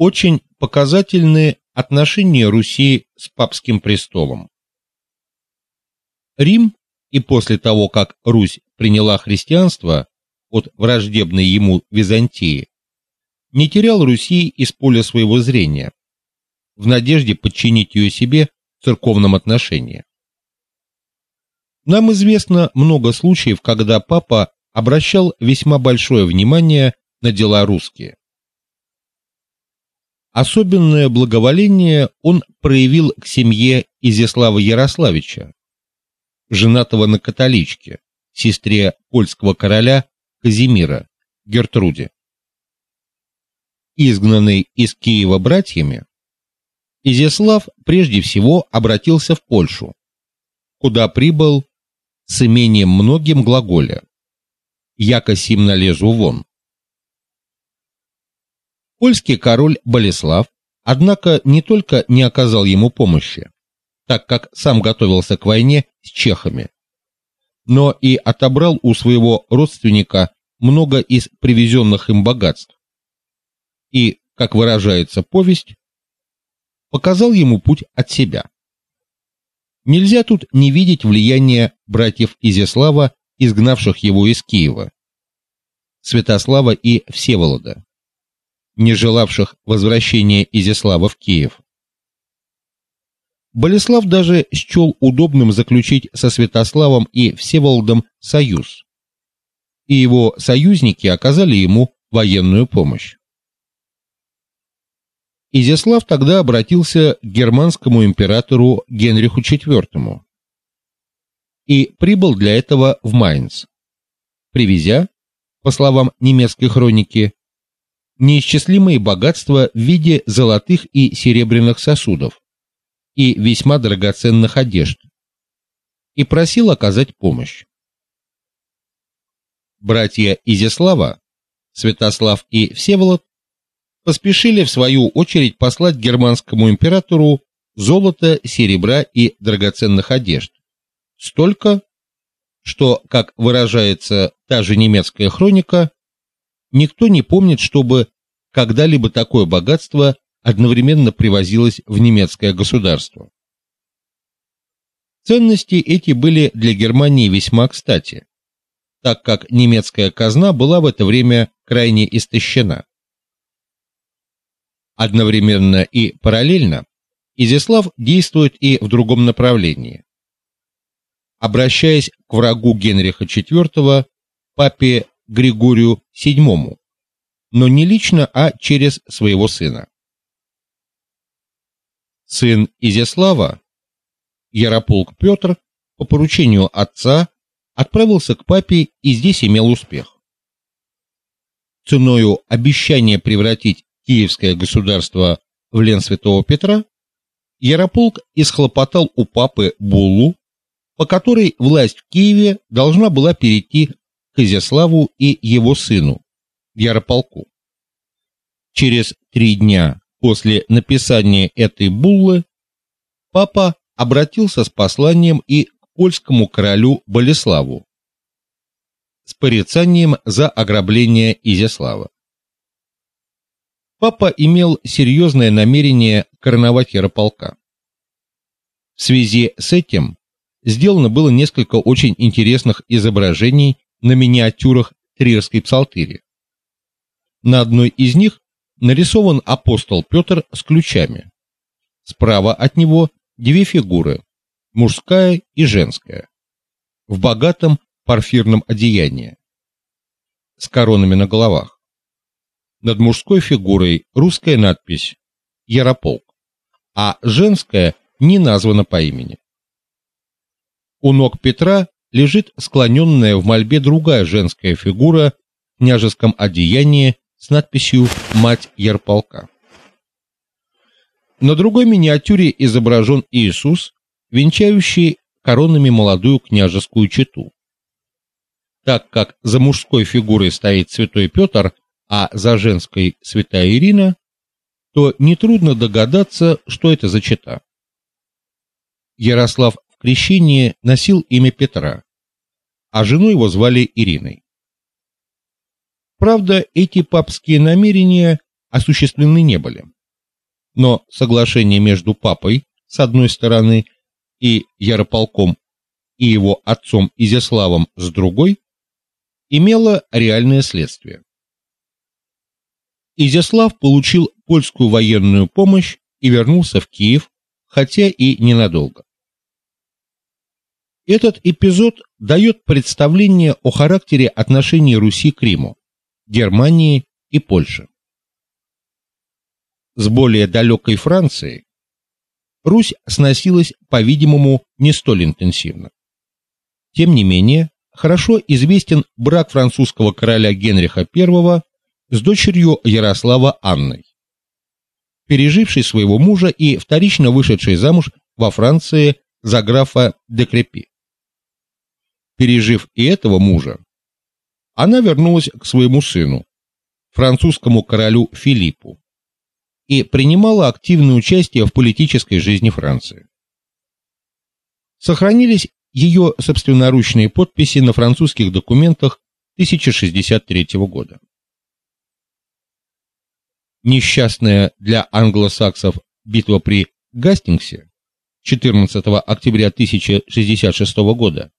очень показательны отношения Руси с папским престолом. Рим и после того, как Русь приняла христианство от враждебной ему Византии, не терял Руси из поля своего зрения в надежде подчинить ее себе в церковном отношении. Нам известно много случаев, когда папа обращал весьма большое внимание на дела русские. Особенное благоволение он проявил к семье Изяслава Ярославича, женатого на католичке, сестре польского короля Казимира, Гертруде. Изгнанный из Киева братьями, Изяслав прежде всего обратился в Польшу, куда прибыл с имением многим глаголя. Яко сим належу вон. Польский король Болеслав, однако, не только не оказал ему помощи, так как сам готовился к войне с чехами, но и отобрал у своего родственника много из привезенных им богатств. И, как выражается повесть, показал ему путь от себя. Нельзя тут не видеть влияния братьев Изяслава, изгнавших его из Киева, Святослава и Всеволода не желавших возвращения Изяслава в Киев. Болеслав даже счел удобным заключить со Святославом и Всеволодом союз. И его союзники оказали ему военную помощь. Изяслав тогда обратился к германскому императору Генриху IV и прибыл для этого в Майнц, привезя, по словам немецкой хроники, неисчислимые богатства в виде золотых и серебряных сосудов и весьма драгоценных одежд, и просил оказать помощь. Братья Изяслава, Святослав и Всеволод поспешили в свою очередь послать германскому императору золото, серебра и драгоценных одежд. Столько, что, как выражается та же немецкая хроника, Никто не помнит, чтобы когда-либо такое богатство одновременно привозилось в немецкое государство. Ценности эти были для Германии весьма кстати, так как немецкая казна была в это время крайне истощена. Одновременно и параллельно Изяслав действует и в другом направлении. Обращаясь к врагу Генриха IV, папе Григорию VII, но не лично, а через своего сына. Сын Изяслава, Ярополк Петр, по поручению отца отправился к папе и здесь имел успех. Ценою обещания превратить Киевское государство в лен Святого Петра, Ярополк исхлопотал у папы буллу, по которой власть в Киеве должна была перейти Изяславу и его сыну, Ярополку. Через три дня после написания этой буллы папа обратился с посланием и к польскому королю Болеславу с порицанием за ограбление Изяслава. Папа имел серьезное намерение короновать Ярополка. В связи с этим сделано было несколько очень интересных изображений на миниатюрах Триерской псалтыри. На одной из них нарисован апостол Петр с ключами. Справа от него две фигуры, мужская и женская, в богатом парфирном одеянии, с коронами на головах. Над мужской фигурой русская надпись Ярополк, а женская не названа по имени. У ног Петра лежит склоненная в мольбе другая женская фигура в княжеском одеянии с надписью «Мать Ярполка». На другой миниатюре изображен Иисус, венчающий коронами молодую княжескую чету. Так как за мужской фигурой стоит святой Петр, а за женской святая Ирина, то нетрудно догадаться, что это за чета. Ярослав крещении носил имя Петра, а жену его звали Ириной. Правда, эти папские намерения осуществлены не были. Но соглашение между папой с одной стороны и Ярополком и его отцом Изяславом с другой имело реальное следствие. Изяслав получил польскую военную помощь и вернулся в Киев, хотя и ненадолго. Этот эпизод дает представление о характере отношений Руси к Риму, Германии и Польше. С более далекой Францией Русь сносилась, по-видимому, не столь интенсивно. Тем не менее, хорошо известен брак французского короля Генриха I с дочерью Ярослава Анной, пережившей своего мужа и вторично вышедшей замуж во Франции за графа де Крепи пережив и этого мужа, она вернулась к своему сыну, французскому королю Филиппу, и принимала активное участие в политической жизни Франции. Сохранились ее собственноручные подписи на французских документах 1063 года. Несчастная для англосаксов битва при Гастингсе 14 октября 1066 года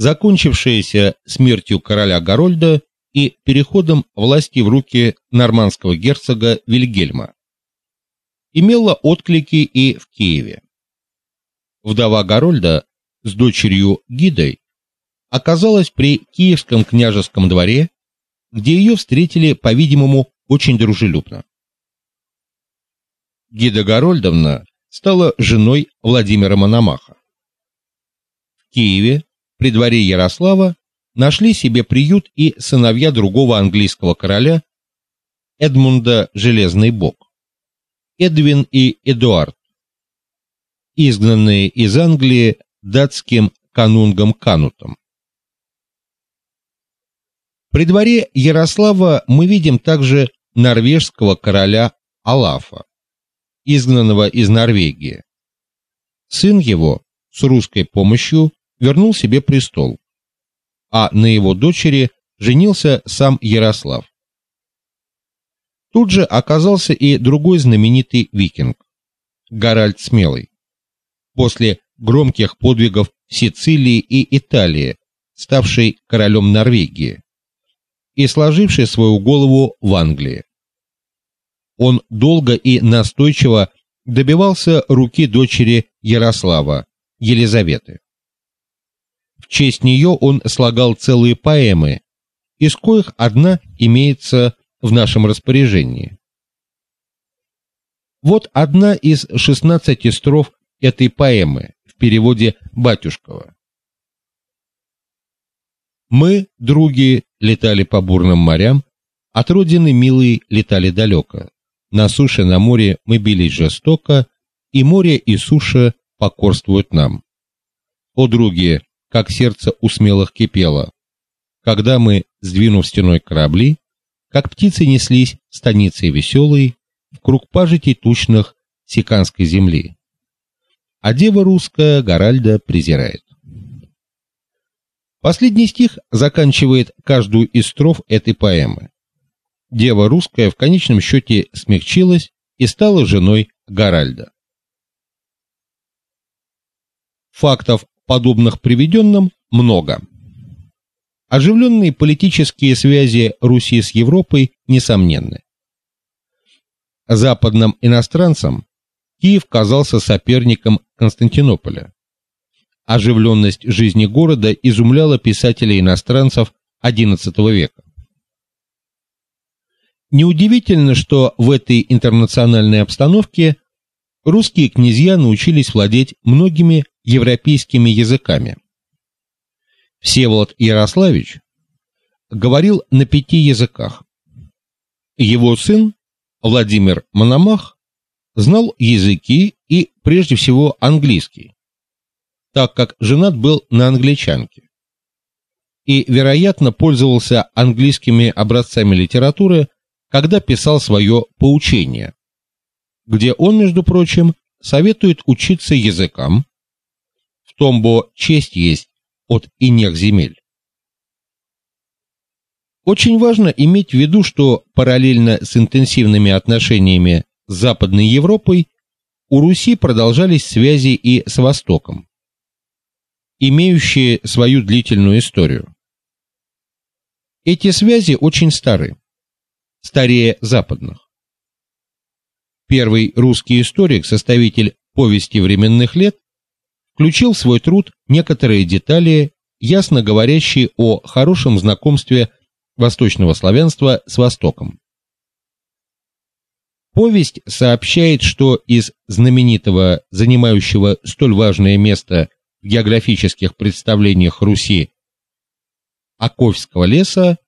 закончившаяся смертью короля Гарольда и переходом власти в руки нормандского герцога Вильгельма, имела отклики и в Киеве. Вдова Гарольда с дочерью Гидой оказалась при Киевском княжеском дворе, где ее встретили, по-видимому, очень дружелюбно. Гида Гарольдовна стала женой Владимира Мономаха. В Киеве при дворе Ярослава нашли себе приют и сыновья другого английского короля Эдмунда Железный Бог, Эдвин и Эдуард, изгнанные из Англии датским канунгом Канутом. При дворе Ярослава мы видим также норвежского короля Алафа, изгнанного из Норвегии. Сын его с русской помощью вернул себе престол, а на его дочери женился сам Ярослав. Тут же оказался и другой знаменитый викинг Гаральд Смелый. После громких подвигов Сицилии и Италии, ставший королем Норвегии и сложивший свою голову в Англии. Он долго и настойчиво добивался руки дочери Ярослава, Елизаветы честь нее он слагал целые поэмы, из коих одна имеется в нашем распоряжении. Вот одна из 16 строф этой поэмы в переводе Батюшкова. Мы, други, летали по бурным морям, от родины милой летали далеко. На суше, на море мы бились жестоко, и море и суша покорствуют нам. О, други, как сердце у смелых кипело. Когда мы, сдвинув стеной корабли, как птицы неслись станицей веселой в круг пажитей тучных сиканской земли. А дева русская Гаральда презирает. Последний стих заканчивает каждую из строф этой поэмы. Дева русская в конечном счете смягчилась и стала женой Гаральда. Фактов подобных приведенным, много. Оживленные политические связи Руси с Европой несомненны. Западным иностранцам Киев казался соперником Константинополя. Оживленность жизни города изумляла писателей-иностранцев XI века. Неудивительно, что в этой интернациональной обстановке русские князья научились владеть многими европейскими языками. Всеволод Ярославич говорил на пяти языках. Его сын Владимир Мономах знал языки и прежде всего английский, так как женат был на англичанке. И, вероятно, пользовался английскими образцами литературы, когда писал свое поучение, где он, между прочим, советует учиться языкам, том, бо честь есть от инех земель. Очень важно иметь в виду, что параллельно с интенсивными отношениями с Западной Европой у Руси продолжались связи и с Востоком, имеющие свою длительную историю. Эти связи очень стары, старее западных. Первый русский историк, составитель повести временных лет, включил в свой труд некоторые детали, ясно говорящие о хорошем знакомстве восточного славянства с Востоком. Повесть сообщает, что из знаменитого, занимающего столь важное место в географических представлениях Руси Оковского леса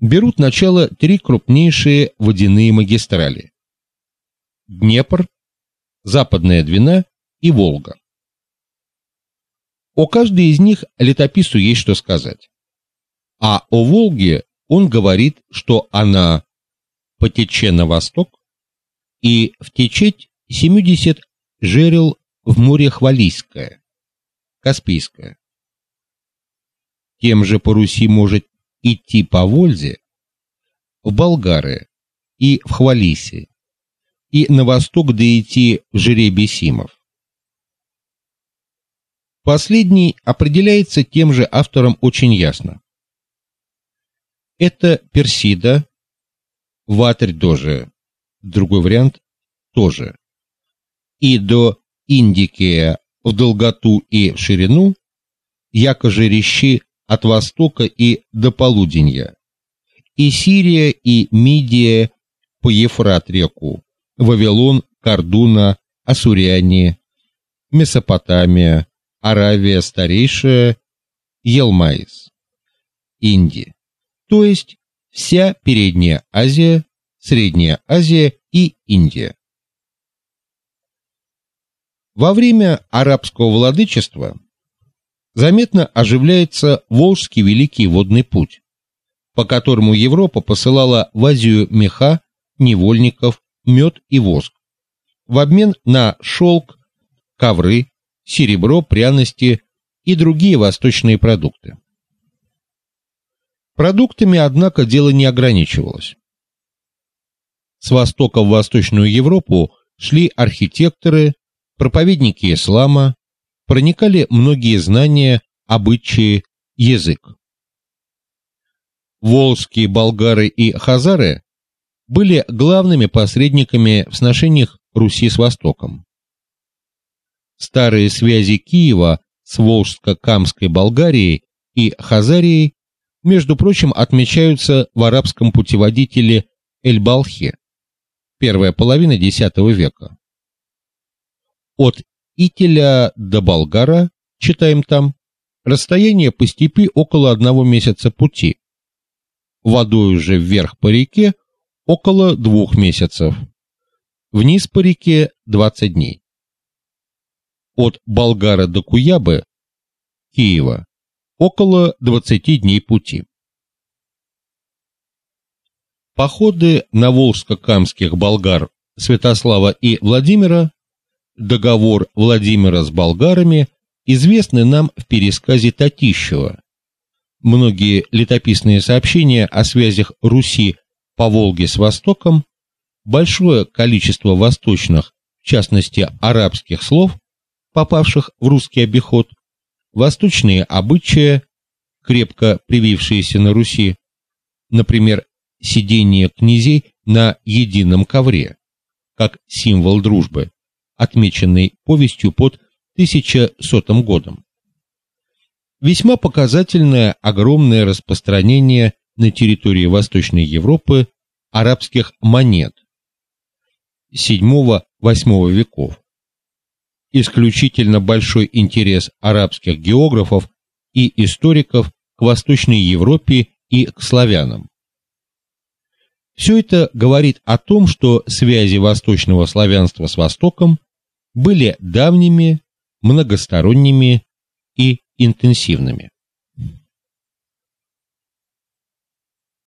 берут начало три крупнейшие водяные магистрали: Днепр, Западная Двина и Волга. О каждой из них летописцу есть что сказать. А о Волге он говорит, что она потече на восток и втечеть 70 жерел в море Хвалийское, Каспийское. Тем же по Руси может идти по Вользе в Болгары и в Хвалисе, и на восток дойти в Жеребесимов. Последний определяется тем же автором очень ясно. Это Персида, Ватрь тоже, другой вариант тоже. И до Индикия в долготу и в ширину, якоже рещи от востока и до полуденья. И Сирия, и Мидия по Ефрат реку, Вавилон, Кардуна, Ассуряне, Месопотамия, Аравия старейшая, Елмаис, Индия, то есть вся Передняя Азия, Средняя Азия и Индия. Во время арабского владычества заметно оживляется Волжский Великий водный путь, по которому Европа посылала в Азию меха, невольников, мед и воск в обмен на шелк, ковры, серебро, пряности и другие восточные продукты. Продуктами, однако, дело не ограничивалось. С востока в Восточную Европу шли архитекторы, проповедники ислама, проникали многие знания, обычаи, язык. Волжские болгары и хазары были главными посредниками в сношениях Руси с Востоком. Старые связи Киева с Волжско-Камской Болгарией и Хазарией, между прочим, отмечаются в арабском путеводителе Эль-Балхи, первая половина X века. От Ителя до Болгара, читаем там, расстояние по степи около одного месяца пути. Водой же вверх по реке около двух месяцев. Вниз по реке 20 дней. От Болгара до Куябы, Киева, около 20 дней пути. Походы на волжско-камских болгар Святослава и Владимира, договор Владимира с болгарами известны нам в пересказе Татищева. Многие летописные сообщения о связях Руси по Волге с Востоком, большое количество восточных, в частности арабских слов, попавших в русский обиход, восточные обычаи, крепко привившиеся на Руси, например, сидение князей на едином ковре, как символ дружбы, отмеченный повестью под 1100 годом. Весьма показательное огромное распространение на территории Восточной Европы арабских монет VII-VIII веков. Исключительно большой интерес арабских географов и историков к Восточной Европе и к славянам. Все это говорит о том, что связи восточного славянства с Востоком были давними, многосторонними и интенсивными.